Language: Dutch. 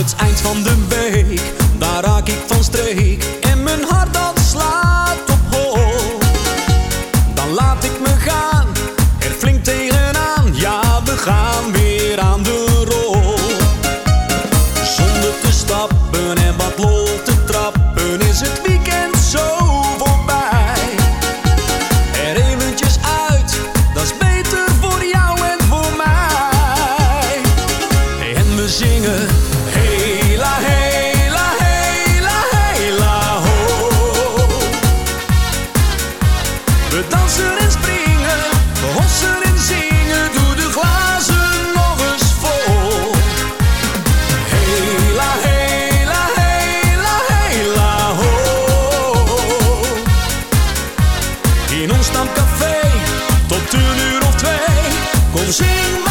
het eind van de week, daar raak ik van streek. En mijn hart dat slaat op hol. Dan laat ik me gaan, er flink tegenaan. Ja, we gaan weer aan de rol. Zonder te stappen We dansen en springen, we hossen en zingen, doe de glazen nog eens vol. Hela, hela, hela, hela, ho. In ons stamcafé, tot een uur of twee, kom zing